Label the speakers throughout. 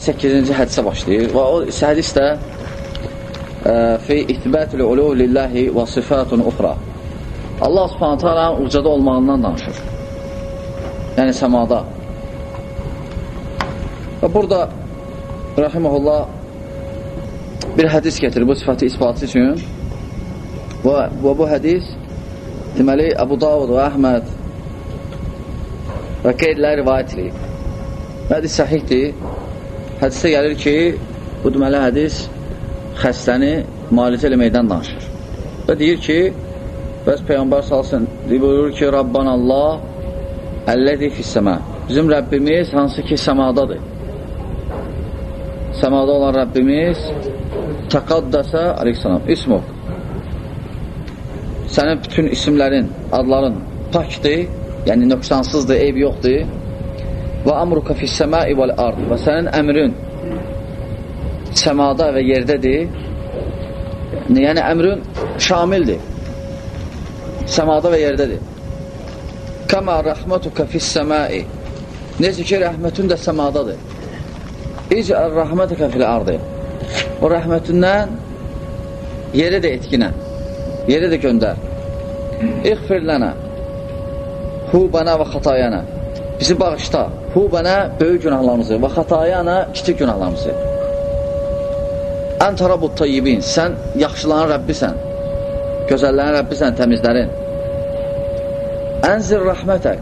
Speaker 1: 8-ci hədisə başlayır. Və o hədis də e, fi itibətül ulu lillahi və sifatun uxra Allah subhanətə alə ucada olmağından danışır. Yəni səmada. Və burada rəhiməhullah bir hədis getirir bu sifəti isbatı üçün. Və, və bu hədis deməli Əbu Davud və Əhməd və qeyrilər rivayət edir. Hədis səhihdir hədisdə gəlir ki, bu deməli hədis xəstəni müalicə eləməkdən danışır. Və deyir ki, bəs Peyğəmbər salsın, buyurur ki, Rabban Allah əlləzi fissəmə. Bizim Rəbbimiz hansı ki, səmadadır. Səmada olan Rəbbimiz təqaddəsə, aleyhissalam, ismuq. Sənin bütün isimlərin, adların pakdır, yəni nöqsansızdır, eyb yoxdur və amruka fissəmai vəl ard. Və sənin əmrin səmada və yerdədir yəni əmrin şamildir. Səmada və yerdədir kəmə rəhmətuka fissəmai necə ki rəhmətün də səmadadır icəl rəhmətəkə fil ardı. O rəhmətindən yerə də etkinə yerə də göndər İğfir lənə hu bənə və xatayənə bizi bağışla hu bənə böyük günahlarımızı və xatayana kiçik günahlarımızı. Ən tarabut tayyibin, sən yaxşıların Rəbbisən, gözəllərin Rəbbisən, təmizlərin. Ənzir rəhmətək,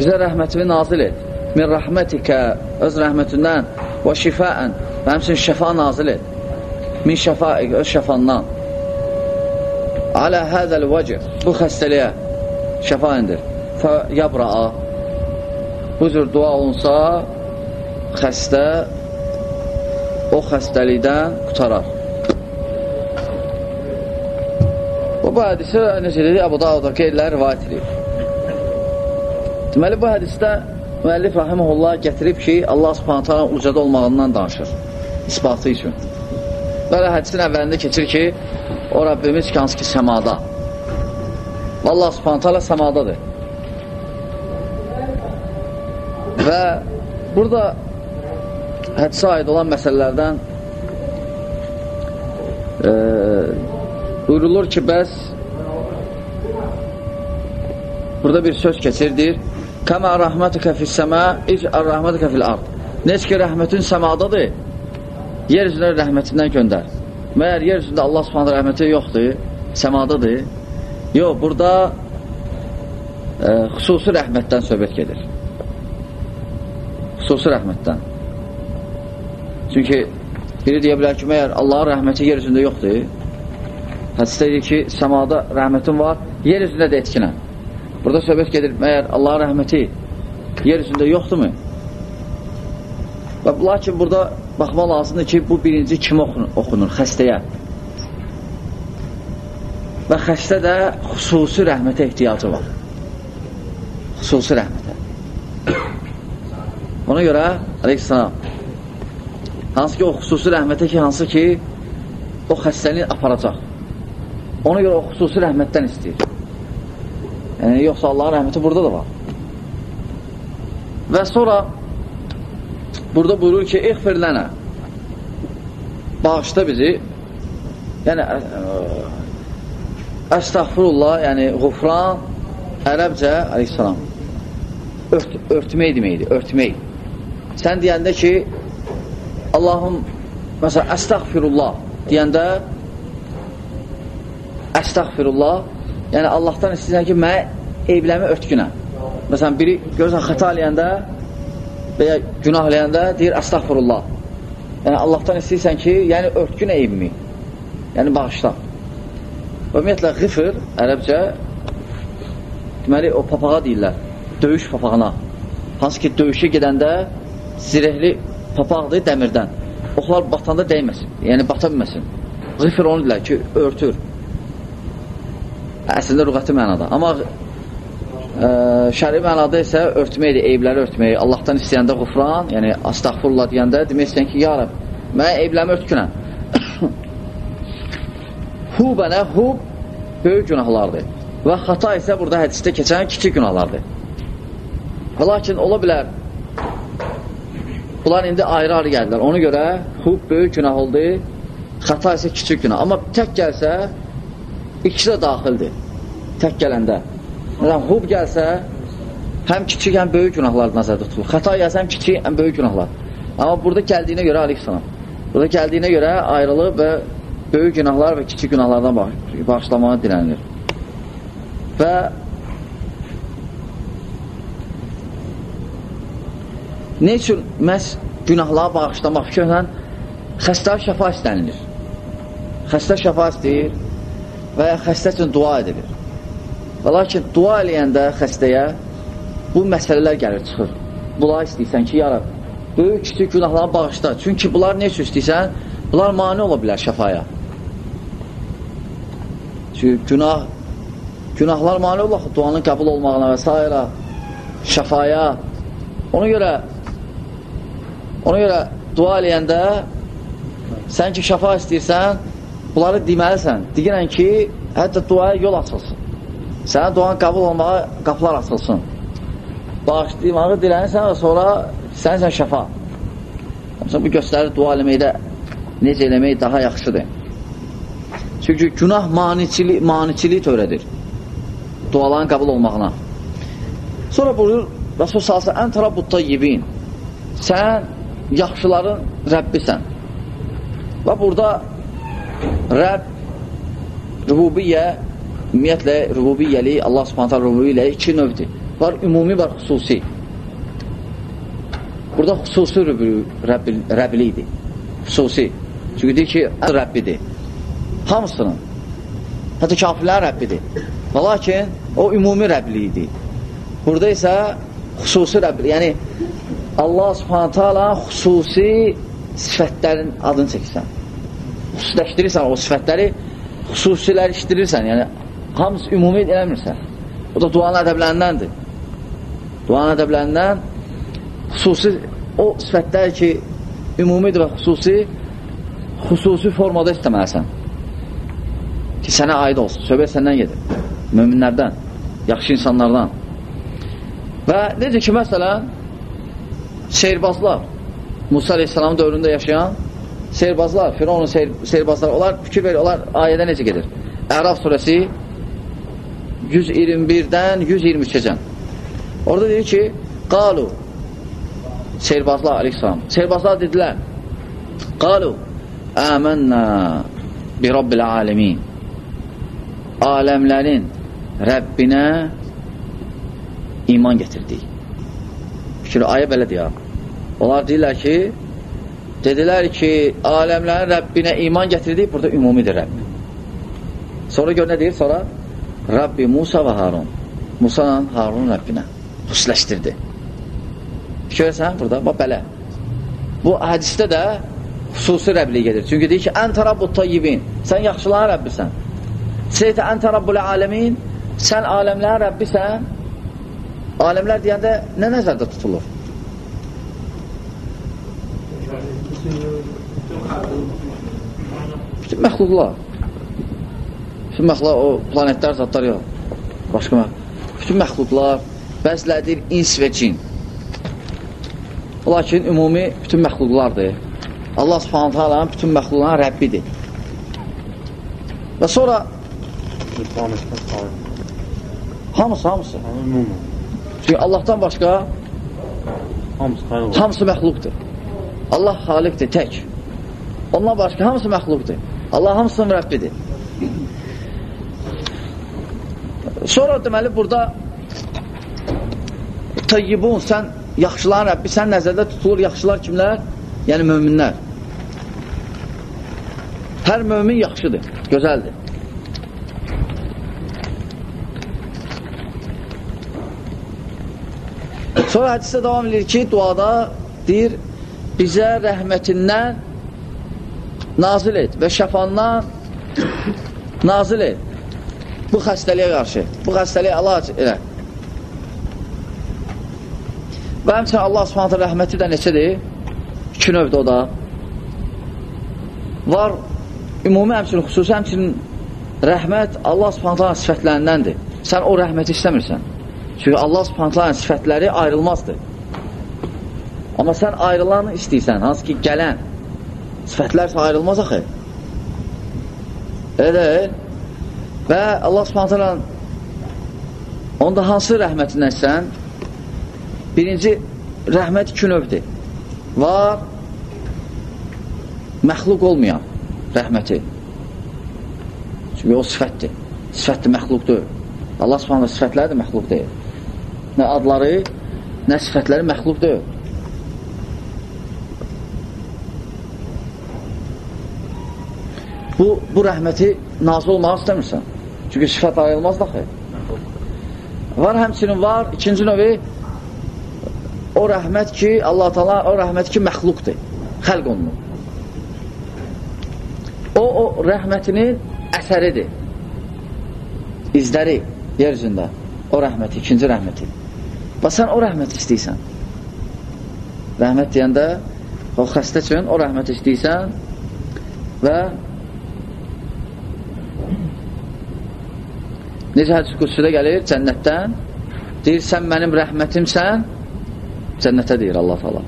Speaker 1: bizə rəhmətini nazil et. Min rəhmətikə, öz rəhmətindən və şifəən, və həmsin şəfa nazil et. Min şəfaik, öz şəfandan. Alə hədəl vəcih, bu xəstəliyə şəfa indir. Fə yabra'a, bu cür dua olunsa, xəstə o xəstəlikdən qutarar. Bu, bu hədisi necə dedi, Əbu Davudda qeyrilər rivayət edir. Deməli, bu hədisdə müəllif rahiməhullah gətirib ki, Allah subhanətə ucada olmağından danışır, isbatı üçün. Belə hədisin əvvəlində keçir ki, o Rəbbimiz ki, hansı ki, səmada. Və Allah subhanətə səmadadır. Və burada hədisə aid olan məsələlərdən e, buyurulur ki, bəs burada bir söz keçirdir. Kəmə rəhmətükə fissəmə, ic'ər rəhmətükə fil ard. Necə ki, rəhmətin səmadadır, yer üzrə rəhmətindən göndər. Məyər yer üzründə Allah subhanə rəhməti yoxdur, səmadadır. Yox, burada e, xüsusi rəhmətdən söhbət gedir xüsusi rəhmətdən. Çünki biri deyə bilər ki, məyər Allahın rəhməti yer üzündə yoxdur. Hədisdə deyir ki, səmada rəhmətin var, yer üzündə də etkinə. Burada söhbət gedir, məyər Allahın rəhməti yer üzündə yoxdurmu? Və lakin burada baxmaq lazımdır ki, bu birinci kim oxunur? Xəstəyə. Və xəstə də xüsusi rəhmətə ehtiyacı var. Xüsusi rəhmət. Ona görə, aleyhissalam, hansı ki, o xüsusi rəhmətə ki, hansı ki, o xəstəliyi aparacaq. Ona görə o xüsusi rəhmətdən istəyir. Yəni, yoxsa Allahın rəhməti burada da var. Və sonra burada buyurur ki, İxfir lənə bağışda bizi yəni əstəğfurullah, yəni qufran ərəbcə, aleyhissalam ört, örtmək deməkdir, örtmək. Sən deyəndə ki, Allahım, məsələn, əstəğfirullah deyəndə əstəğfirullah, yəni Allahdan istəyirsən ki, mənə eyvləmi örtgünə. Məsələn, biri görürsən xəta eləyəndə və ya günah eləyəndə deyir əstəğfirullah. Yəni Allahdan istəyirsən ki, yəni örtgün eyvimi, yəni bağışla. Ümumiyyətlə, qıfır, ərəbcə, deməli, o papağa deyirlər, döyüş papağına. Hansı ki, döyüşə gedəndə zirehli papaqdır dəmirdən. Oxlar batanda dəyməsin, yəni bata bilməsin. Zifir onu dilər ki, örtür. Əslində rüqəti mənada. Amma ə, şəri mənada isə örtməkdir, eybləri örtmək. Allahdan istəyəndə qufran, yəni astaqfurullah deyəndə demək istəyən ki, ya Rəb, mənə eyblərimi örtkünə. hubənə, hub böyük günahlardır. Və xata isə burada hədisdə keçən kiçik günahlardır. Lakin ola bilər Bunlar indi ayrı-ayrı gəldilər. Ona görə hub böyük günah oldu, xəta isə kiçik günah. Amma tək gəlsə, ikisi də daxildir. Tək gələndə. Məsələn, hub gəlsə, həm kiçik, həm böyük günahlar nəzərdə tutulur. Xəta gəlsə, həm kiçik, həm böyük günahlar. Amma burada gəldiyinə görə, aleyhissalam, burada gəldiyinə görə ayrılıb və böyük günahlar və kiçik günahlardan bağışlamağa dilənir. Və ne üçün məhz günahları bağışlamaq fikirlə xəstə şəfa istənilir. Xəstə şəfa istəyir və ya xəstə üçün dua edilir. Və lakin dua eləyəndə xəstəyə bu məsələlər gəlir, çıxır. Bunlar istəyirsən ki, yarab, böyük kiçik günahları bağışla. Çünki bunlar ne üçün istəyirsən? Bunlar mani ola bilər şəfaya. Çünki günah, günahlar mani olur, duanın qəbul olmağına və s. şəfaya. Ona görə ona görə dua eləyəndə sən ki şəfa istəyirsən, bunları deməlisən. Deyirən ki, hətta duaya yol açılsın. Sənə duanın qəbul olmağa qapılar açılsın. Bağışlaymağı dilənirsən və sonra sənsən şəfa. Məsələn, bu göstərir dua eləməkdə necə eləmək daha yaxşıdır. Çünki günah maniçilik, maniçilik törədir duaların qəbul olmağına. Sonra buyurur Rasul salsa ən tarabbut tayyibin sən yaxşıların Rəbbisən. Və burada Rəbb rububiyyə ümumiyyətlə rububiyyəli Allah subhanətə rububiyyə iki növdür. Var ümumi, var xüsusi. Burada xüsusi Rəbli idi. Xüsusi. Çünki deyir ki, Rəbbidir. Hamısının. Hətta kafirlərin Rəbbidir. Və lakin o ümumi Rəbli idi. Burada isə xüsusi Rəbli. Yəni, Allah subhanətə ala xüsusi sifətlərin adını çəkirsən. Xüsusiləşdirirsən o sifətləri, xüsusiləşdirirsən. Yəni, hamısı ümumi eləmirsən. O da duanın ədəblərindəndir. Duanın ədəblərindən xüsusi o sifətlər ki, ümumidir və xüsusi xüsusi formada istəməlisən. Ki, sənə aid olsun. Söhbət səndən gedir. Möminlərdən, yaxşı insanlardan. Və necə ki, məsələn, seyrbazlar, Musa Aleyhisselamın dövründə yaşayan seyrbazlar, Fironun seyr, seyrbazlar, onlar fikir verir, onlar ayədə necə gedir? Əraf surəsi 121-dən 123-əcən. Orada deyir ki, qalu Seyrbazlar aleyhissalam. Seyrbazlar dedilər, qalu əmənnə bi rabbil aləmin aləmlərin Rəbbinə iman getirdik. Fikir, ayə belədir ya. Onlar deyirlər ki, dedilər ki, aləmlərin Rəbbinə iman getirdik, burada ümumidir Rəbb. Sonra gör nə deyir? Sonra Rabbi Musa və Harun. Musa ilə Harun Rəbbinə xüsləşdirdi. Görürsən burada, bax belə. Bu hədisdə də xüsusi Rəbli gedir. Çünki deyir ki, ən tarabbut tayyibin. Sən yaxşıların Rəbbisən. Seytə ən tarabbul aləmin. Sən aləmlərin Rəbbisən. Aləmlər deyəndə nə nəzərdə tutulur? Bütün məxluqlar. Bütün məxluqlar, o planetlər, zatlar yox. Başqa məxluqlar. Bütün məxluqlar, bəzilədir ins və cin. Lakin ümumi bütün məxluqlardır. Allah subhanətə alanın bütün məxluqların Rəbbidir. Və sonra hamısı, hamısı. Çünki Allahdan başqa hamısı, hamısı məxluqdur. Allah xaliqdir, tək. Ondan başqa hamısı məxluqdur. Allah hamısının Rəbbidir. Sonra deməli burada tayyibun sən yaxşıların Rəbbi sən nəzərdə tutulur yaxşılar kimlər? Yəni möminlər. Hər mömin yaxşıdır, gözəldir. Sonra hədisdə davam edir ki, duada deyir, bizə rəhmətindən nazil et və şəfandan nazil et bu xəstəliyə qarşı, bu xəstəliyə əlac elə. Və həmçinin Allah subhanətə rəhməti də neçədir? İki növdə o da. Var, ümumi həmçinin, xüsusi həmçinin rəhmət Allah subhanətə sifətlərindəndir. Sən o rəhməti istəmirsən. Çünki Allah subhanətə sifətləri ayrılmazdır. Amma sən ayrılanı istəyirsən, hansı ki, gələn sifətlərsə ayrılmaz axı. Elə deyil. Və Allah subhanətələ onda hansı rəhmətindən birinci rəhmət iki növdir. Var məxluq olmayan rəhməti. Çünki o sifətdir. Sifətdir, məxluq deyil. Allah subhanətə sifətləri də məxluq deyil. Nə adları, nə sifətləri məxluq deyil. Bu, bu rəhməti nazil olmaq istəmirsən. Çünki sifət ayrılmaz da xeyr. Var həmçinin var, ikinci növi o rəhmət ki, Allah Taala o rəhmət ki, məxluqdur, xəlq olunur. O, o rəhmətinin əsəridir, izləri yer üzündə, o rəhməti, ikinci rəhməti. Və sən o rəhməti istəyirsən. Rəhmət deyəndə, o xəstə üçün o rəhməti istəyirsən və Necə hədis qüdsüdə gəlir cənnətdən? Deyir, sən mənim rəhmətimsən, cənnətə deyir Allah fala.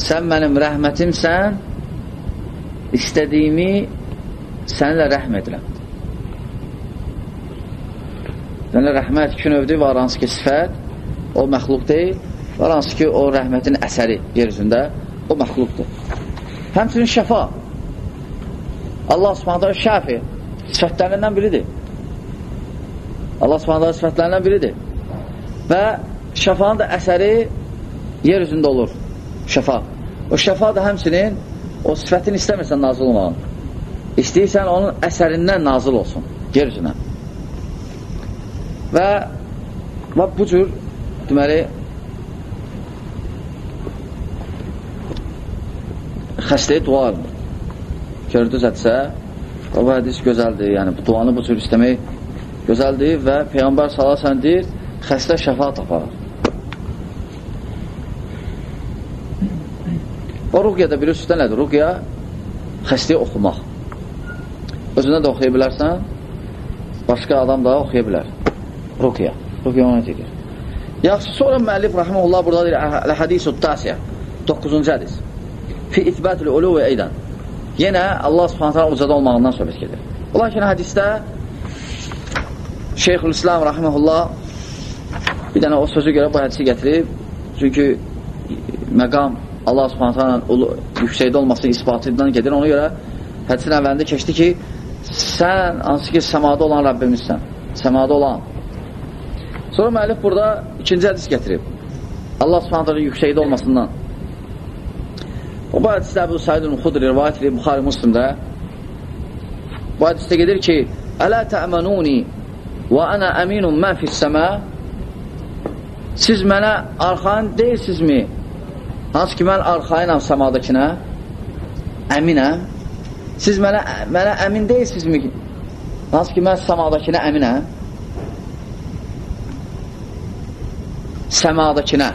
Speaker 1: Sən mənim rəhmətimsən, istədiyimi sənlə rəhm edirəm. Yəni, rəhmət iki növdür, var hansı ki, sifət, o məxluq deyil, var hansı ki, o rəhmətin əsəri yer üzündə, o məxluqdur. Həmçinin şəfa. Allah subhanətə şəfi sifətlərindən biridir. Allah subhanələ sifətlərindən biridir. Və şəfanın da əsəri yer üzündə olur. Şəfa. O şəfa da həmçinin o sifətin istəmirsən nazil olmağın. İstəyirsən onun əsərindən nazil olsun. Yer üzünə. Və, və bu cür deməli xəstəyə dua alınır. Gördünüz hədsə, o hədis gözəldir. Yəni, bu duanı bu cür istəmək gözəldir və Peyğəmbər salasən deyir, xəstə şəfa tapar. O ruqyada bilirsiniz nədir? Ruqya xəstəyə oxumaq. Özünə də oxuya bilərsən, başqa adam da oxuya bilər. Ruqya. Ruqya ona deyir. Yaxşı, sonra müəllif rahiməhullah burada deyir, Əl-Hədisü Tasiyə, 9-cu hədis. Fi itbətül ulu və eydən. Yenə Allah subhanətə ucada olmağından söhbət gedir. Lakin hədisdə Şeyxülislam rahiməhullah bir dənə o sözü görə bu hədisi gətirib. Çünki məqam Allah subhanətlə yüksəkdə olmasının isbatından gedir. Ona görə hədisin əvvəlində keçdi ki, sən hansı ki, səmada olan Rəbbimizsən. Səmada olan. Sonra müəllif burada ikinci hədis gətirib. Allah subhanətlə yüksəkdə olmasından. O bu hədisdə Əbu Saidun Xudri rivayət edib Buxari Müslimdə. Bu hədisdə gedir ki, Ələ təəmənuni Və ənə əminun mən fissəmə Siz mənə arxain deyilsizmi? Hansı ki, mən arxainam səmadakına Əminəm. Siz mənə, mənə əmin deyilsizmi? Hansı ki, mən səmadakına əminəm. Səmadakına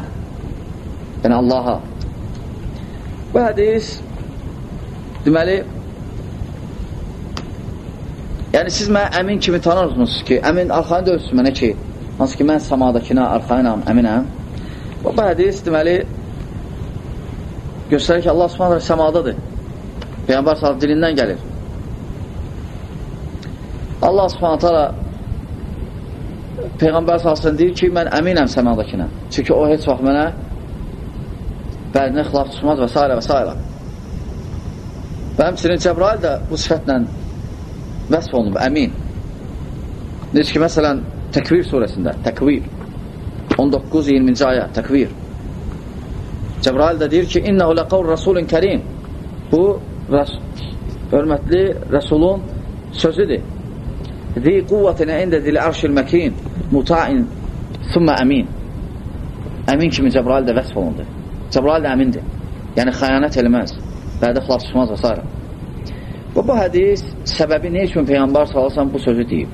Speaker 1: Yəni Allaha. Bu hədis deməli Yəni, siz mənə əmin kimi tanırsınız ki, əmin arxanı dövsünüz mənə ki, hansı ki, mən samadakına arxayınam, əminəm. Bu hədis, deməli, göstərir ki, Allah subhanətlə səmadadır. Peyyambar sallallahu dilindən gəlir. Allah subhanətlə Peyğəmbər sallallahu deyir ki, mən əminəm səmadakına. Çünki o heç vaxt mənə bərinə xilaf tutmaz və s. və s. Və həmçinin Cəbrail də bu sifətlə vəsf olunub, əmin. Necə ki, məsələn, Təkvir surəsində, Təkvir, 19-20-ci ayə, Təkvir. Cəbrail də deyir ki, İnnəhu ləqavr rəsulun kərim. Bu, rəs hörmətli rəsulun sözüdür. Zi quvvətinə ində dil ərşil məkin, muta'in, thumma əmin. Əmin kimi Cəbrail də vəsf olundu. Cəbrail də əmindir. Yəni, xəyanət eləməz, bədə xilas çıxmaz və s. Və bu hədis səbəbi nə üçün Peyğəmbər salasan bu sözü deyib?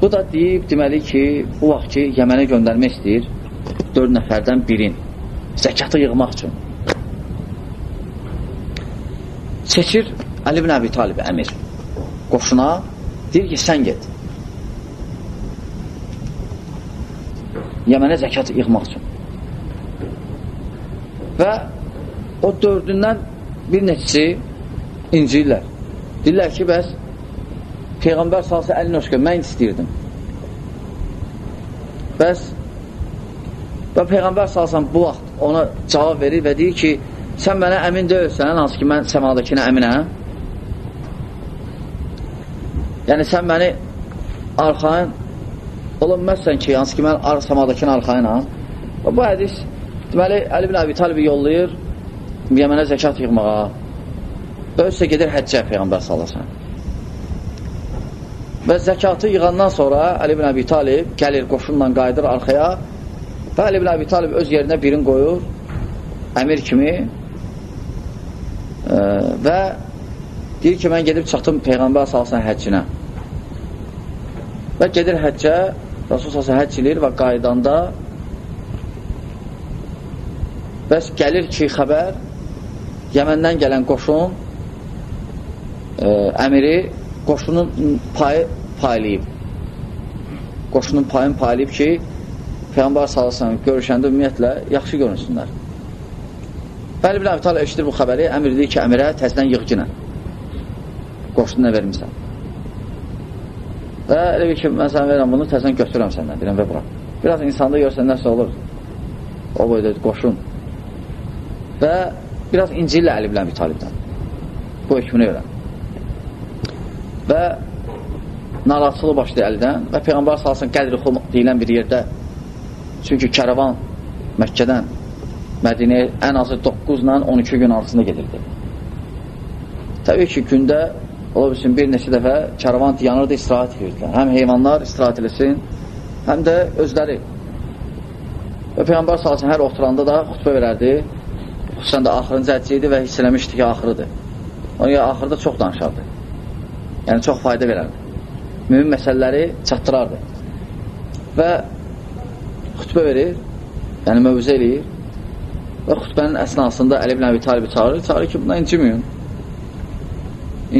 Speaker 1: Bu da deyib, deməli ki, bu vaxt ki, Yəmənə göndərmək istəyir dörd nəfərdən birin zəkatı yığmaq üçün. Seçir Əli ibn Əbi Talib əmir qoşuna, deyir ki, sən get. Yəmənə zəkat yığmaq üçün. Və o dördündən bir neçisi incirlər. Deyirlər ki, bəs Peyğəmbər salsa əlini hoşqa, mən istəyirdim. Bəs və Peyğəmbər salsan bu vaxt ona cavab verir və deyir ki, sən mənə əmin deyilsən, hansı ki, mən səmadakına əminəm. Yəni, sən məni arxayın olunməzsən ki, hansı ki, mən səmadakına arxayınam. Və bu hədis, deməli, Əli bin Əbi Talibi yollayır Yəmənə zəkat yığmağa. Özsə gedir həccə Peyğəmbər salırsan. Və zəkatı yığandan sonra Əli ibn Əbi Talib gəlir qoşunla qayıdır arxaya və Əli ibn Əbi Talib öz yerinə birini qoyur əmir kimi e, və deyir ki, mən gedib çatım Peyğəmbər salsan həccinə və gedir həccə Rasul salsan həcc ilir və qayıdanda bəs gəlir ki, xəbər Yəməndən gələn qoşun ə, əmiri qoşunun payı paylayıb. Qoşunun payını paylayıb ki, Peyğəmbər sallallahu görüşəndə ümumiyyətlə yaxşı görünsünlər. Bəli bin Əbi Talib eşidir bu xəbəri, əmir deyir ki, əmirə təzdən yığcınə. Qoşununa vermirsən. Və elə bir ki, mən sənə verirəm bunu, təzdən götürürəm səndən, deyirəm və bura. Biraz insanda görsən nəsə olur. O boyda qoşun. Və biraz incirlə Əli bin Əbi Talibdən. Bu hökmünü öyrən və narahatçılığı başlayır əldən və Peyğəmbər salsın qədri xum deyilən bir yerdə çünki kərəvan Məkkədən Mədinəyə ən azı 9 ilə 12 gün arasında gedirdi. Təbii ki, gündə ola bilsin bir neçə dəfə kərvan yanırdı, istirahət edirdilər. Həm heyvanlar istirahət eləsin, həm də özləri. Və Peyğəmbər salsın hər oturanda da xutbə verərdi. Xüsusən də axırıncı həcci idi və hiss eləmişdi ki, axırıdır. Ona görə axırda çox danışardı. Yəni, çox fayda verərdi. Mühüm məsələləri çatdırardı. Və xütbə verir, yəni mövzə eləyir və xütbənin əsnasında Əli ibn Əbi Talibi çağırır, çağırır ki, buna inciməyin.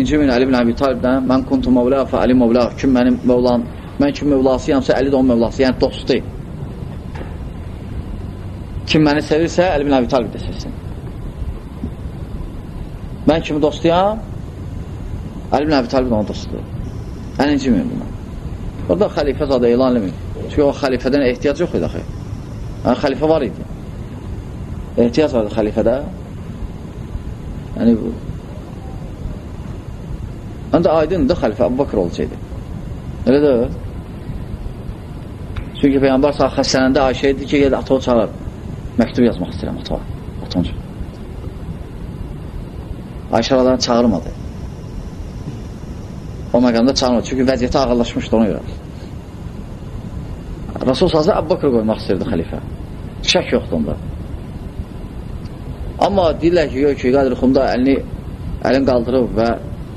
Speaker 1: İnciməyin Əli ibn Əbi Talibdən, mən kuntu mövlə fə Əli mövlə, kim mənim mövlam, mən kim mövlasıyamsa, Əli də onun mövlası, yəni dostu. Kim məni sevirsə, Əli ibn Əbi Talib də sevsin. Mən kimi dostuyam, Əli ibn Əbi Talib onun dostudur. Ən inciməyin buna. Orada xəlifə zadə elan eləmir. Çünki o xəlifədən ehtiyac yox idi axı. Yəni, xəlifə var idi. Ehtiyac vardı xəlifədə. Yəni, bu. Ancaq aydındır xəlifə Abu Bakır olsaydı. Elə də Çünki Peyyambar sağ xəstələndə Ayşə idi ki, ged ata çağır. Məktub yazmaq istəyirəm ata. Atonca. Ayşə aradan çağırmadı o məqamda çağırmır. Çünki vəziyyəti ağırlaşmışdı ona görə. Rasul sazı Əbu Bakır qoymaq istəyirdi xəlifə. Şək yoxdur onda. Amma deyirlər ki, yox ki, Qadir Xunda əlini, əlin qaldırıb və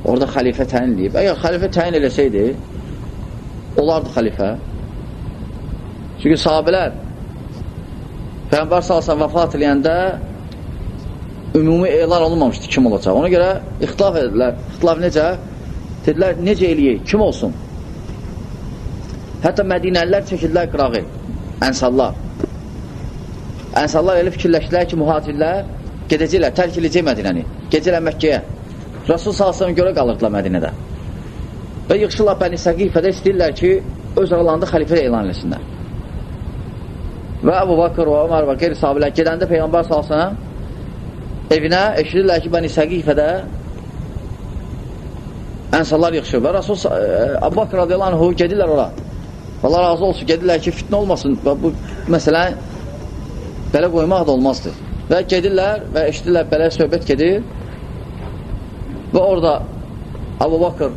Speaker 1: orada xəlifə təyin edib. Əgər xəlifə təyin eləsəydi, olardı xəlifə. Çünki sahabələr Peyğəmbər salsan vəfat eləyəndə ümumi elan olunmamışdı kim olacaq. Ona görə ixtilaf edirlər. İxtilaf necə? Dedilər, necə eləyək, kim olsun? Hətta Mədinəllər çəkildilər qırağı, ənsallar. Ənsallar elə fikirləşdilər ki, mühacirlər gedəcəklər, tərk edəcək Mədinəni, gedəcəklər Məkkəyə. Rasul salsın görə qalırdılar Mədinədə. Və yığışırlar Bəni Səqifədə istəyirlər ki, öz aralarında xəlifə elan eləsinlər. Və Əbu Bakır Ömər və qeyri sahabilər gedəndə Peyğəmbər salsın evinə eşidirlər ki, Bəni Səqifədə Ənsallar yığışır və Rasul Abbaq radiyallahu anhu gedirlər ora. Allah razı olsun, gedirlər ki, fitnə olmasın və bu məsələ belə qoymaq da olmazdır. Və gedirlər və eşidirlər, belə söhbət gedir və orada Abu Bakır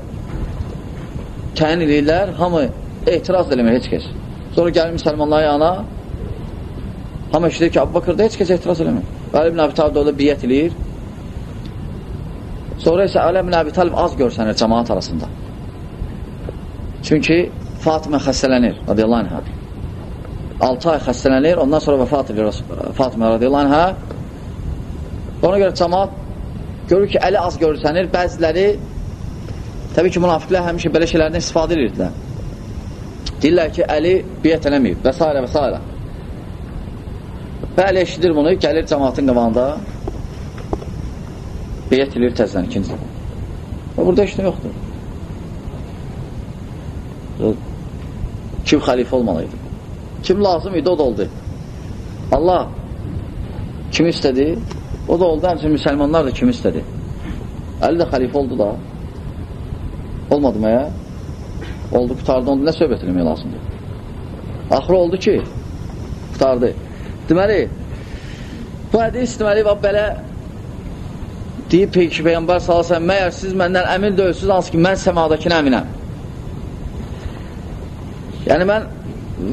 Speaker 1: təyin edirlər, hamı etiraz eləmir heç kəs. Sonra gəlir müsəlmanların yana, hamı eşidir ki, Abu Bakırda heç kəs etiraz eləmir. Və İbn Əbi Talib da orada biyyət eləyir Sonra isə Əli ibn Əbi Talib az görsənir cəmaat arasında. Çünki Fatimə xəstələnir, radiyallahu anhə. 6 ay xəstələnir, ondan sonra vəfat edir Fatimə radiyallahu anhə. Ona görə cəmaat görür ki, Əli az görsənir, bəziləri təbii ki, münafiqlər həmişə belə şeylərdən istifadə edirdilər. Deyirlər ki, Əli biyyət eləməyib və s. və s. Bəli, eşidir bunu, gəlir cəmatın qabağında beyət edir təzdən ikinci. Və burada işlə yoxdur. Kim xəlifə olmalıydı? Kim lazım idi, o da oldu. Allah kim istədi? O da oldu, həmçin müsəlmanlar da kim istədi? Əli də xəlifə oldu da. Olmadı mı ya? Oldu, qutardı, onda nə söhbət eləmək lazımdır? Axırı oldu ki, qutardı. Deməli, bu hədis deməli, belə deyib peki Peyyambar salasən, məyər siz məndən əmin deyilsiniz, hansı ki, mən səmadakına əminəm. Yəni, mən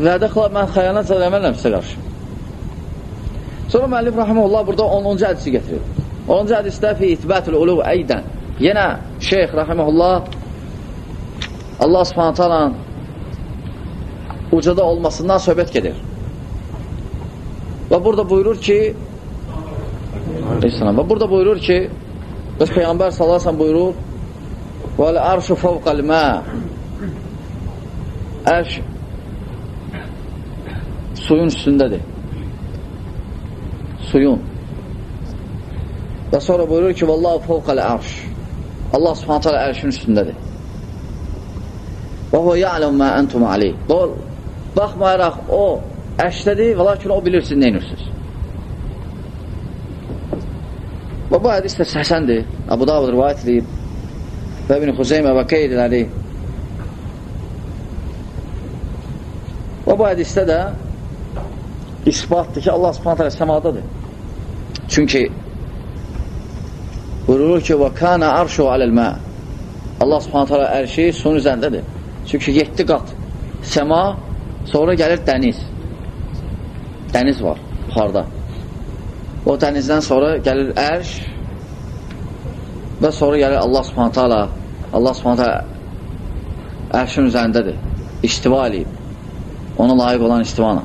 Speaker 1: vədə xilab, mən xəyanət eləmələm sizə qarşı. Sonra müəllif Rahimullah burada 10-cu hədisi getirir. 10-cu hədisdə fi itibətül uluv əydən. Yenə şeyx Rahimullah Allah subhanət alan ucada olmasından söhbət gedir. Və burada buyurur ki Aleyhisselam. Və burada buyurur ki Bəs Peyğəmbər salasən buyurur Vəl arşu fəvqəl mə Ərş suyun üstündədir. Suyun. Və sonra buyurur ki, Vallahu fəvqəl ərş Allah subhanətə alə ərşin üstündədir. Və o ya'ləm mə əntum aleyh. Baxmayaraq o əşdədir və lakin o bilirsin, neynürsünüz. Və bu hədis də səhsəndir. Abu Davud rivayət edib və İbn Xuzeymə və qeyd elədi. Və bu hədisdə də isbatdır ki, Allah subhanət hələ səmadadır. Çünki buyurulur ki, və kana arşu aləl-mə Allah subhanət hələ ərşi suyun üzəndədir. Çünki 7 qat səma, sonra gəlir dəniz. Dəniz var yuxarıda. O dənizdən sonra gəlir ərş və sonra gəlir Allah subhanətə ala Allah subhanətə ərşin üzərindədir. İstiva eləyib. Ona layiq olan istivana.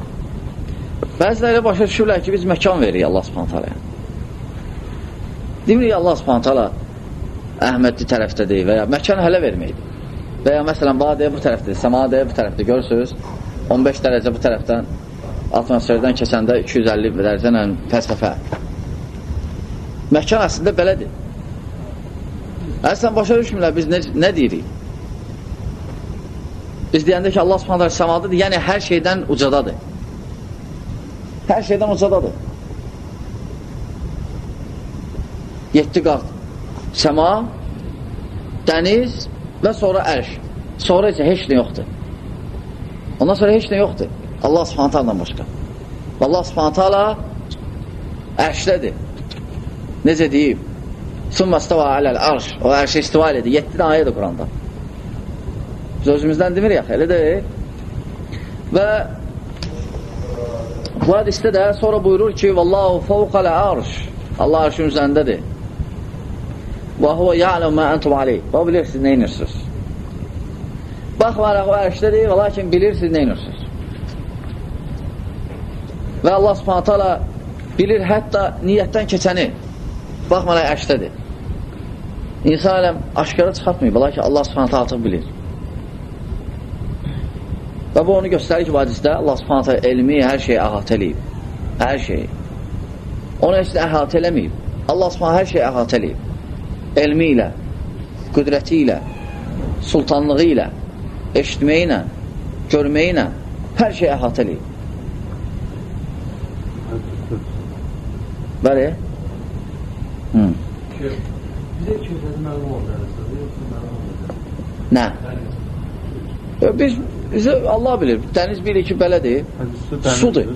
Speaker 1: Bəziləri başa düşürlər ki, biz məkan veririk Allah subhanətə alaya. Demirik Allah subhanətə ala Əhmədli tərəfdədir və ya məkan hələ verməkdir. Və ya məsələn, vadiyə bu tərəfdir, səmadiyə bu tərəfdir. Görürsünüz, 15 dərəcə bu tərəfdən atmosferdən keçəndə 250 dərəcə ilə fəlsəfə. Məkan əslində belədir. Əslən başa düşmürlər biz nə, nə deyirik? Biz deyəndə ki, Allah subhanələr səmadadır, yəni hər şeydən ucadadır. Hər şeydən ucadadır. Yetdi qat. Səma, dəniz və sonra ərş. Sonra isə heç nə yoxdur. Ondan sonra heç nə yoxdur. Allah subhanət halından başqa. Allah subhanət hala ərşdədir. Necə deyib? Summa stava aləl arş. O ərşə istiva elədi. 7 ayədir Quranda. Biz özümüzdən demirik yaxı, elə deyil. Və bu hadisdə də sonra buyurur ki, Vallahu fəvqələ arş. Allah arşın üzərindədir. Və huvə ya'ləm mə əntum aleyh. Və bilirsiniz, neyinirsiniz? Baxmaraq o ərşdədir, və lakin bilirsiniz, neyinirsiniz? Və Allah subhanətə ala bilir hətta niyyətdən keçəni. Baxmanaq əşdədir. İnsan ələm aşkara çıxartmayıb, lakin Allah subhanətə artıq bilir. Və bu onu göstərir ki, bu hadisdə Allah subhanətə elmi hər şeyi əhatə eləyib. Hər şeyi. Onu heç də əhatə eləməyib. Allah subhanətə hər şeyi əhatə eləyib. Elmi ilə, qüdrəti ilə, sultanlığı ilə, eşitməyi ilə, görməyi ilə hər şeyi əhatə eləyib. Bəli. Hı.
Speaker 2: Bizə kimsənin məlum olacaq.
Speaker 1: Nə? Biz, bizə Allah bilir. Dəniz bilir ki, belədir. Sudur.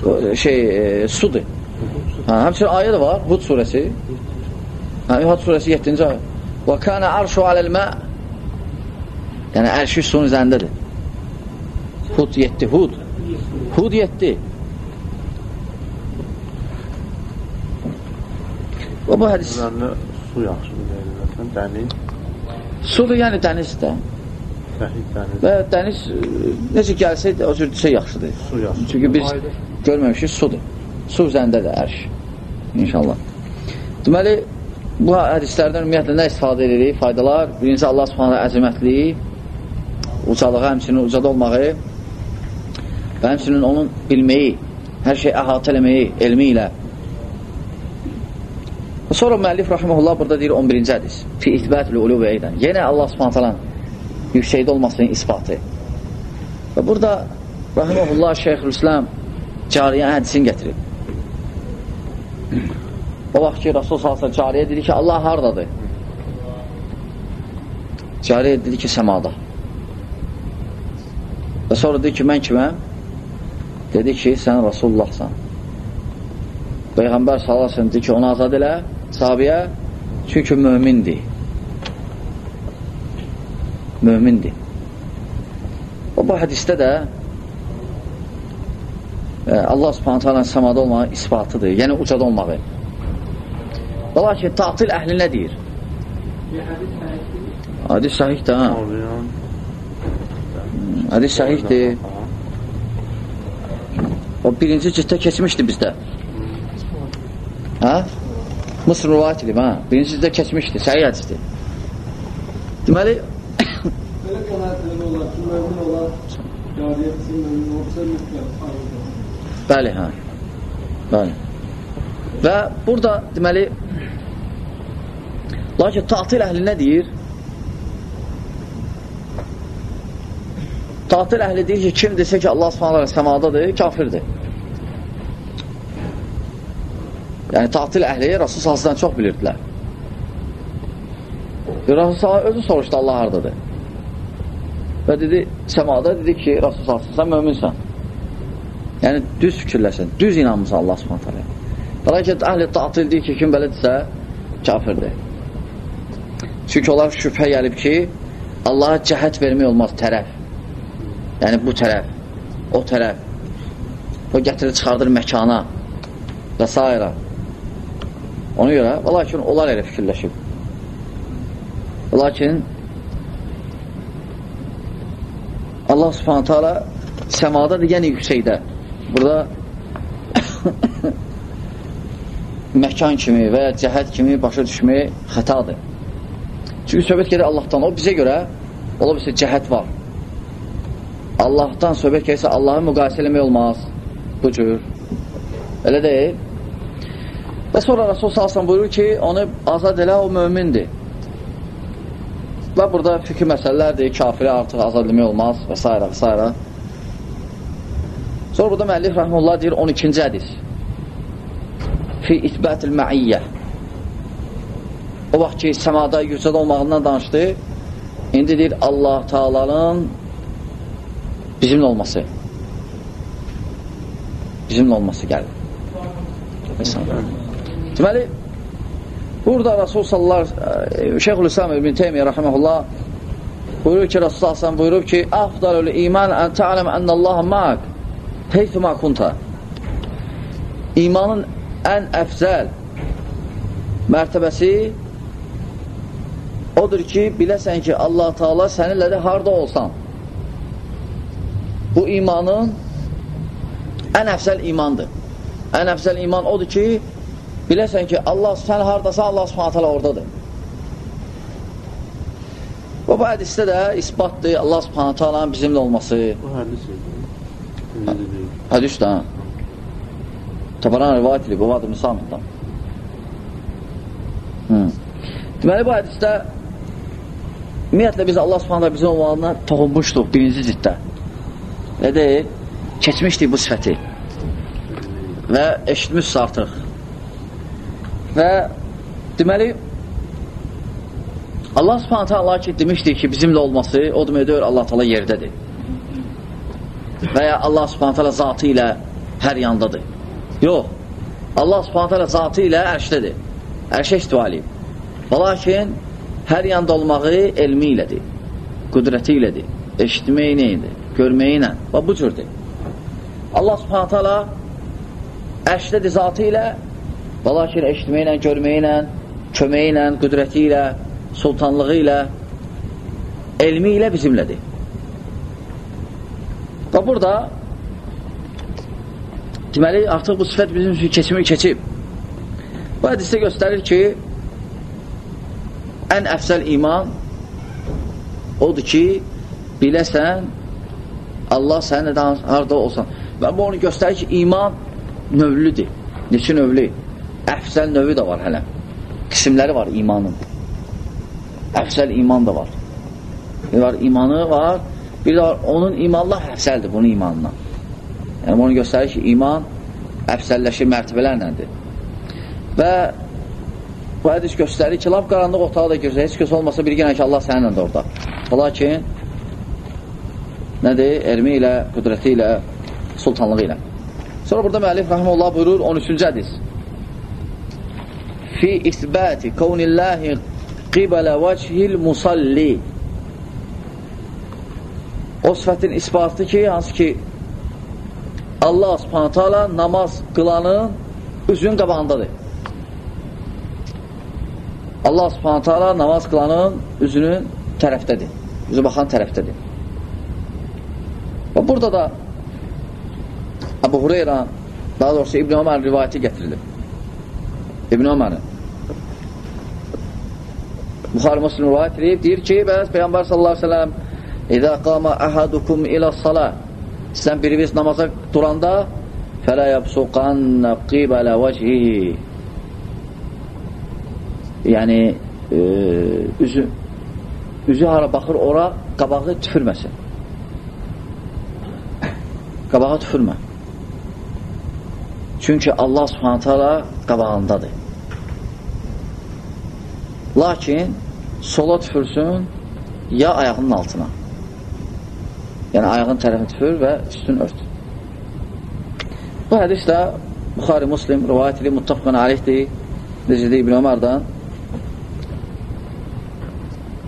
Speaker 2: Su.
Speaker 1: Şey, e, sudur. Ha, həmçinin ayə də var. Hud surəsi. Ha, Hud surəsi 7-ci ayə. Və kənə arşu aləl-mə Yəni, ərşi suyun üzərindədir. Hud 7. Hud. Hud 7. Və bu hədis
Speaker 2: Üzərində su yaxşıdır. Dəniz,
Speaker 1: sudur, yəni dənizdə.
Speaker 2: dəniz,
Speaker 1: Və dəniz e, necə gəlsəydi, o cür desə yaxşıdır.
Speaker 2: su yaxşıdır.
Speaker 1: Çünki biz görməmişik sudur. Su üzərindədir ərş. İnşallah. Deməli, bu hədislərdən ümumiyyətlə nə istifadə edirik? Faydalar. Birinci, Allah subhanə əzəmətliyi, ucalığı, həmçinin ucada olmağı və həmçinin onun bilməyi, Hər şey əhatə eləməyi elmi ilə. Sonra müəllif rahimehullah burada deyir 11-ci hədis. Fi itbatul ulu və eydən. Yenə Allah Subhanahu yüksəkdə olmasının isbatı. Və burada rahimehullah Şeyxülislam cariyə hədisini gətirib. O vaxt ki, Rasul salsa cariyə dedi ki, Allah hardadır? Cariyə dedi ki, səmada. Və sonra dedi ki, mən kiməm? Dedi ki, sən Rasullahsan. Peyğəmbər salasın dedi ki, onu azad elə sahabiyə, çünki mömindir. Mömindir. O, bu hədisdə də e, Allah subhanətə alə səmada olmağı isbatıdır, yəni ucada olmağı. Və lakin tatil əhli nə deyir? Hadis sahihdir, ha? Hadis sahihdir. O birinci ciddə keçmişdi bizdə. Hə? Mısır rivayət edib, hə? Birinci ciddə keçmişdi, səhih hədisdir. Deməli,
Speaker 3: Belə qənaətləri olar ki, məmin olar, cariyyətin məmin olsa mütləq ayrıdır.
Speaker 1: bəli, hə. Bəli. Və burada deməli lakin tatil əhli nə deyir? Tatil əhli deyir ki, kim desə ki, Allah subhanələ səmadadır, kafirdir. Yəni, tatil əhli Rasul sahasından çox bilirdilər. Rasul sahası özü soruşdu Allah haradadır. Və dedi, səmada dedi ki, Rasul sahası, sən möminsən. Yəni, düz fikirləsin, düz inanmısan Allah subhanələ. Lakin əhli tatil deyir ki, kim belədirsə, kafirdir. Çünki onlar şübhə gəlib ki, Allaha cəhət vermək olmaz, tərəf. Yəni, bu tərəf, o tərəf. O gətirir, çıxardır məkana və s. Ona görə, lakin onlar elə fikirləşib. Lakin Allah subhanətə alə səmadadır, yəni yüksəkdə. Burada məkan kimi və ya cəhət kimi başa düşmək xətadır. Çünki söhbət gedir Allahdan. O bizə görə ola bilsə cəhət var. Allahdan söhbət gəlsə Allahı müqayisə eləmək olmaz. Bu cür. Elə deyil. Və sonra Rasul Salsan buyurur ki, onu azad elə, o mömindir. Və burada fikir məsələlərdir, kafiri artıq azad eləmək olmaz və s. və s. Sonra burada müəllif rəhməllah deyir 12-ci hədis. Fi itbətil məiyyə. O vaxt ki, səmada yüksəd olmağından danışdı. İndi deyir Allah Taalanın bizimlə olması. Bizimlə olması gəlir. Deməli, burada Rasul sallar, Şeyhülislam İbn Teymiyyə rəhməhullah buyurur ki, Rasul sallam buyurub ki, Afdalul iman ən ta'aləm ənəllaha ma'ak heythuma kunta İmanın ən əfzəl mərtəbəsi odur ki, biləsən ki, Allah Taala səninlə də harda olsan. Bu imanın ən əfzəl imandır. Ən əfzəl iman odur ki, biləsən ki, Allah sən hardasa, Allah subhanət hələ oradadır. Və bu hədisdə də isbatdır Allah subhanət hələ bizimlə olması.
Speaker 2: Bu hədis idi.
Speaker 1: Hədis də, Tabaran rivayət edib, o vadır müsamiddən. Deməli, bu hədisdə ümumiyyətlə biz Allah subhanətlə bizim olmağına toxunmuşduq birinci ciddə. Elə deyil, keçmişdik bu sifəti və eşitmişsə artıq. Və deməli, Allah subhanətə Allah ki, demişdik ki, bizimlə olması, o demək deyir, Allah tala yerdədir. Və ya Allah subhanətə zatı ilə hər yandadır. Yox, Allah subhanətə zatı ilə ərşdədir. Ərşə istivali. Və lakin, hər yanda olmağı elmi ilədir, qüdrəti ilədir, eşitməyi neydir, görməyi ilə və bu cürdür. Allah subhanətə ala əşdədir zatı ilə və lakin eşitməyi ilə, görməyi ilə, köməyi ilə, qüdrəti ilə, sultanlığı ilə, elmi ilə bizimlədir. Və burada deməli, artıq bu sifət bizim üçün keçimi keçib. Bu hədisdə göstərir ki, ən əfsəl iman odur ki, biləsən Allah sənin harada olsan. Və bu onu göstərir ki, iman növlüdür. Neçə növlü? Əfsəl növü də var hələ. Qismləri var imanın. Əfsəl iman da var. Bir var imanı var, bir də var, onun imanla əfsəldir bunun imanına. Yəni, onu göstərir ki, iman əfsəlləşir mərtəbələnlədir. Və bu hədis göstərir ki, laf qaranlıq otağı da gözlə, heç kəs olmasa bir günə ki, Allah səninlə də orada. Lakin, nədir? Ermi ilə, qüdrəti ilə, sultanlığı ilə. Sonra burada müəllif rəhməllah buyurur 13-cü hədis. Fi isbəti kavnillahi qibələ vəchil musalli O sifətin isbatı ki, hansı ki Allah subhanətə alə namaz qılanın üzünün qabağındadır. Allah subhanətə alə namaz qılanın üzünün tərəfdədir. Üzü baxan tərəfdədir. Və burada da Əbu Hureyra, daha doğrusu İbn Ömər rivayəti gətirilir. İbn Ömər'in. Buxarı Muslim rivayət edib, deyir ki, bəs Peyyambar sallallahu aleyhi ve sellem İzə qama əhadukum ilə salə Sizdən biriniz namaza duranda fələ yəbsuqannə qibələ vəcihi Yəni e, üzü üzü hara baxır ora qabağı tüfürməsin. Qabağa tüfürmə. Çünki Allah subhanətə alə qabağındadır. Lakin sola tüfürsün ya ayağının altına. Yəni, ayağın tərəfini tüfür və üstün ört. Bu hədis də Buxari Muslim rivayət edib muttafqan aleyhdir. Necədir İbn Ömərdən.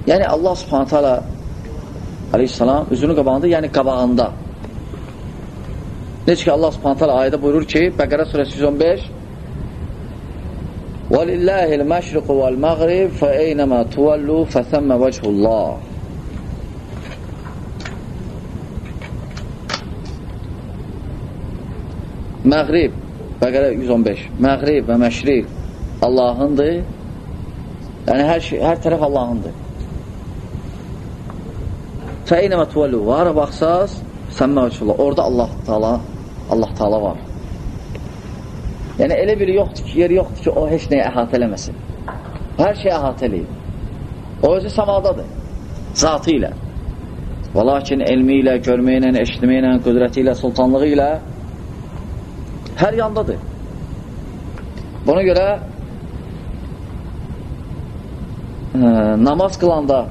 Speaker 1: Yəni, Allah subhanətə alə aleyhissalam üzünü qabağında, yəni qabağında. Necə ki, Allah subhanətə alə ayədə buyurur ki, Bəqərə surəsi 115 وَلِلَّهِ الْمَشْرِقُ وَالْمَغْرِبِ فَاَيْنَمَا تُوَلُّوا فَثَمَّ وَجْهُ اللّٰهِ Məğrib, Bəqərə 115, Məğrib və Məşriq Allahındır. Yəni, hər, şey, hər tərəf Allahındır. Fəynəmə tuvalu var, baxsaz, səmmə vəçullah. Orada Allah taala Allah taala var. Yəni, elə biri yoxdur ki, yeri yoxdur ki, o heç nəyə əhatə eləməsin. Hər şey eləyir. O özü samadadır, zatı ilə. Və lakin elmi ilə, görməklə, eşitməklə, qüdrəti ilə, sultanlığı yandadır. Buna görə ə, namaz qılanda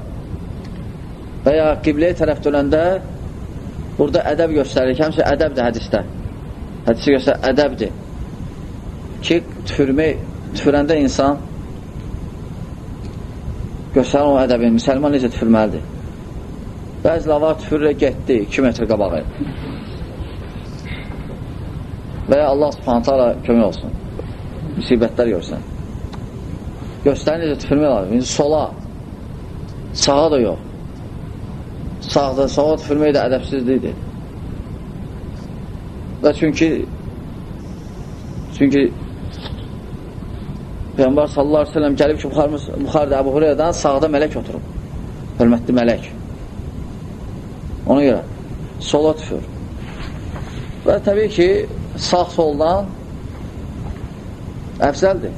Speaker 1: və ya qibləyə tərəf burada ədəb göstərir. Həmsə ədəbdir hədisdə. Hədisi göstərir, ədəbdir. Ki, tüfürmək, tüfürəndə insan göstərir o ədəbini. Müsəlman necə tüfürməlidir? Bəzi lava tüfürlə getdi 2 metr qabağı və ya Allah subhanətə ala kömək olsun. Müsibətlər görsən. Göstərin necə tüfürmək lazım. İndi sola, sağa da yox. Sağda, sola tüfürmək də ədəbsizlikdir. Və çünki çünki Peyğəmbər sallallahu aleyhi ve sellem gəlib ki, Buxarıda Əbu Hureyradan sağda mələk oturub. Hörmətli mələk. Ona görə sola tüfür. Və təbii ki, sağ soldan əfsəldir.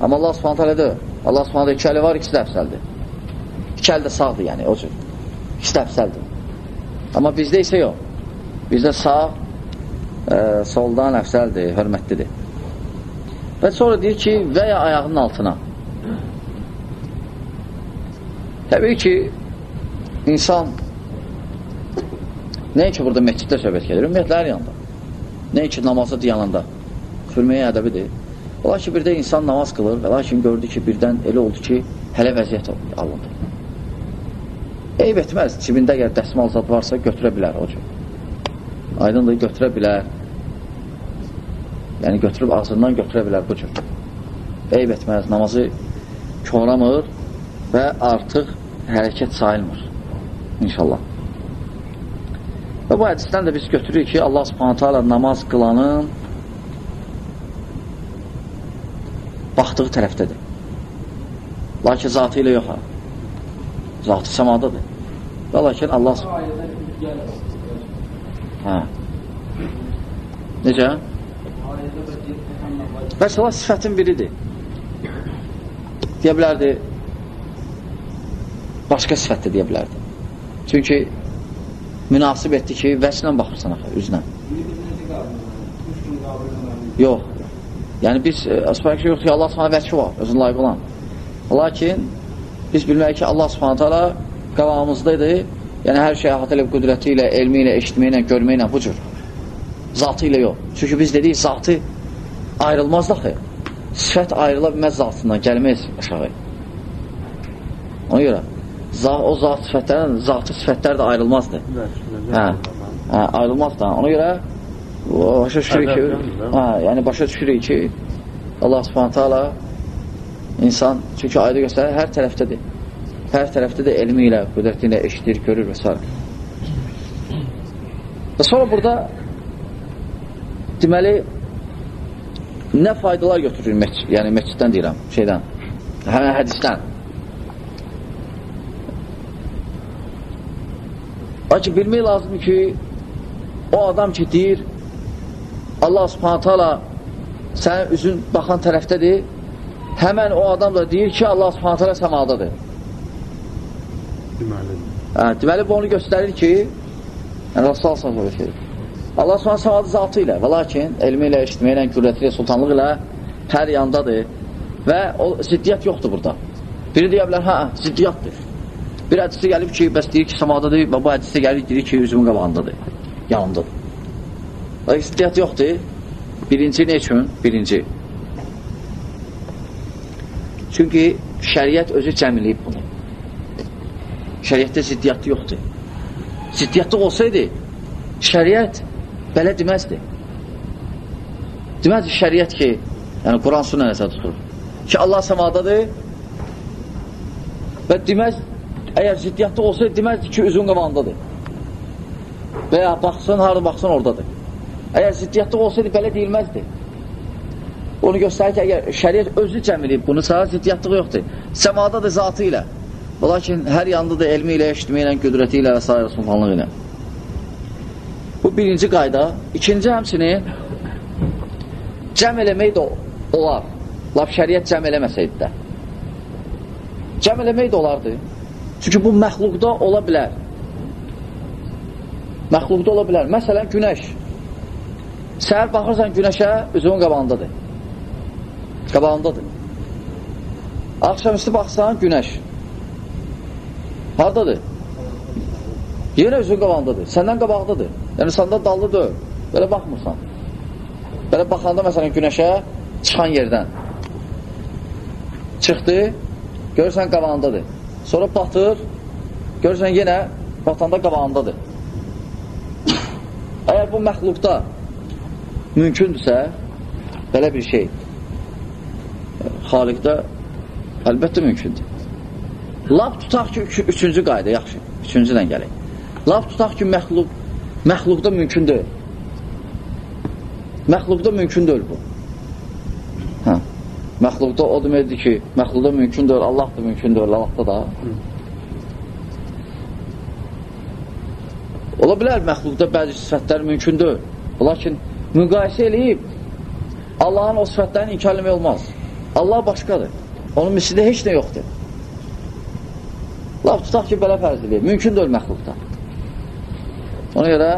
Speaker 1: Amma Allah subhanət hələ deyir. Allah subhanət iki əli var, ikisi də əfsəldir. İki əli də sağdır, yəni, o cür. Də əfsəldir. Amma bizdə isə yox. Bizdə sağ e, soldan əfsəldir, hörmətlidir. Və sonra deyir ki, və ya ayağının altına. Təbii ki, insan nəyə ki, burada məsciddə söhbət gedir? Ümumiyyətlə, hər yanda. Nəinki namazı dayananda sürməyə ədəbidir. Ola ki, birdə insan namaz qılır və lakin gördü ki, birdən elə oldu ki, hələ vəziyyət alındı. Eyb etməz, cibində əgər dəsmal zad varsa, götürə bilər o cür. Aydındır, götürə bilər. Yəni, götürüb ağzından götürə bilər bu cür. Eyb etməz, namazı koramır və artıq hərəkət sayılmır. İnşallah. Və bu hədisdən də biz götürürük ki, Allah subhanətə alə namaz qılanın baxdığı tərəfdədir. Lakin zatı ilə yox ha. Zatı səmadadır. Və lakin Allah Hə. Necə?
Speaker 3: Ayədə
Speaker 1: Mesela sifətin biridir. Deyə bilərdi, başqa sifətdə deyə bilərdi. Çünki münasib etdi ki, vəslə baxırsan axı, üzlə. Yox. Yəni biz, e, ki, yoxdur ki, Allah sana vəki var, özün layiq olan. Lakin biz bilməliyik ki, Allah subhanətə ala qabağımızdaydı. Yəni hər şey əhatə ilə, qüdrəti ilə, elmi ilə, eşitmə ilə, görmə ilə bu cür. Zatı ilə yox. Çünki biz dedik, zatı ayrılmaz daxı. Sifət ayrıla bilməz zatından, gəlməz aşağı. Ona görə o zat sifətlərdən, zatı sifətlər də ayrılmazdı. Hə, hə, ayrılmaz da. Ona görə başa düşürük ki, hə, yəni başa düşürük ki, Allah subhanətə ala insan, çünki ayda göstərir, hər tərəfdədir. Hər tərəfdə də elmi ilə, qüdrəti ilə eşidir, görür və s. Və sonra burada deməli nə faydalar götürür məscid, yəni məsciddən deyirəm, şeydən, hə, hədisdən. Lakin bilmək lazımdır ki, o adam ki deyir, Allah subhanətə ala sənin üzün baxan tərəfdədir, həmən o adam da deyir ki, Allah subhanətə ala səmadadır.
Speaker 2: Deməli.
Speaker 1: Hə, deməli, bu onu göstərir ki, yəni Rasul sallallahu əleyhi Allah Subhanahu səmadı zatı ilə və lakin elmi ilə, eşitmə ilə, qüdrəti ilə, sultanlıq ilə hər yandadır və o ziddiyyət yoxdur burada. Biri deyə bilər, hə, ziddiyyətdir. Bir hədisi gəlib ki, bəs deyir ki, səmadadır və bu hədisi gəlib deyir ki, üzümün qabağındadır, yanındadır. Lakin ziddiyyət yoxdur. Birinci ne üçün? Birinci. Çünki şəriət özü cəmləyib bunu. Şəriətdə ziddiyyəti yoxdur. Ziddiyyətli olsaydı, şəriət belə deməzdi. Deməzdi şəriət ki, yəni Quran sünə nəsə tutur. Ki, Allah səmadadır və deməz, əgər ziddiyyətli olsaydı, deməzdi ki, üzün qavandadır. Və ya baxsın, harada baxsın, oradadır. Əgər ziddiyyətli olsaydı, belə deyilməzdi. Onu göstərir ki, əgər şəriət özü cəmləyib, bunu sana ziddiyyətli yoxdur. Səmadadır zatı ilə. Lakin hər yanda da elmi ilə, eşitmə ilə, qüdrəti ilə və s. sultanlıq ilə. Bu birinci qayda. İkinci həmsini cəm eləmək də olar. Laf şəriət cəm eləməsəydi də. Cəm eləmək də olardı. Çünki bu məxluqda ola bilər. Məxluqda ola bilər. Məsələn, günəş. Səhər baxırsan günəşə, üzünün qabağındadır. Qabağındadır. Axşamüstü baxsan, günəş. Haradadır? Yenə üzün qabağındadır. Səndən qabaqdadır. Yəni, səndə dallı deyil. Belə baxmırsan. Belə baxanda, məsələn, günəşə çıxan yerdən. Çıxdı, görürsən qabağındadır. Sonra batır, görürsən yenə batanda qabağındadır. Əgər bu məxluqda mümkündürsə, belə bir şey, xaliqdə əlbəttə mümkündür. Lab tutaq ki, üç, üçüncü qayda, yaxşı, üçüncüdən gələk. Lab tutaq ki, məxluq, məxluqda mümkün deyil. Məxluqda mümkün deyil bu. Hə. Məxluqda o deməkdir ki, məxluqda mümkün deyil, Allah da mümkün deyil, Allahda da. Ola bilər məxluqda bəzi sifətlər mümkün deyil. Lakin müqayisə eləyib Allahın o sifətlərini inkar eləmək olmaz. Allah başqadır. Onun misildə heç nə yoxdur. Laf tutaq ki, belə fərz edir. Mümkün deyil məxluqda. Ona görə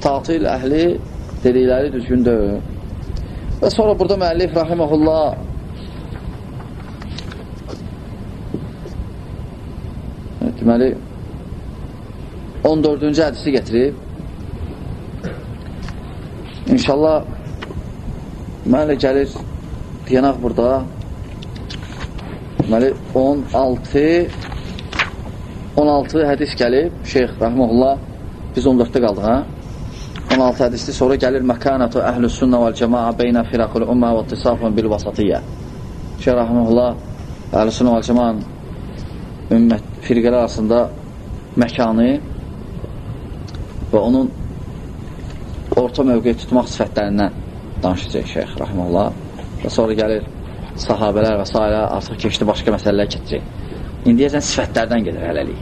Speaker 1: tatil əhli dedikləri düzgün deyil. Və sonra burada müəllif rahiməhullah deməli 14-cü hədisi getirib. İnşallah mənə gəlir deyənək burada deməli 16 16 hədis gəlib, Şeyx Rəhməlullah, biz 14-də qaldıq, hə? 16 hədisli sonra gəlir məkanətu əhlü sünnə vəl cəmaa beynə firaqul ümmə və ittisafın bil vasatiyyə. Şeyx Rəhməlullah, əhlü sünnə vəl cəmaa ümmət firqələr arasında məkanı və onun orta mövqeyi tutmaq sifətlərindən danışacaq Şeyx Rəhməlullah və sonra gəlir sahabələr və s. artıq keçdi başqa məsələlər keçəcək. İndi deyəsən sifətlərdən gedir hələlik.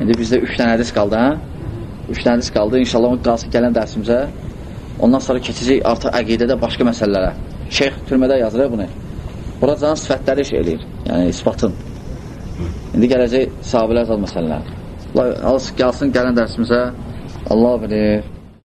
Speaker 1: İndi bizdə üç dənə hədis qaldı, hə? Üç dənə hədis qaldı. İnşallah onun qalsın gələn dərsimizə. Ondan sonra keçəcək artıq əqidədə başqa məsələlərə. Şeyx türmədə yazır bunu. Bura can sifətləri iş eləyir. Yəni, isbatın. İndi gələcək sahabələr zal məsələlər. Allah, gəlsin gələn dərsimizə. Allah bilir.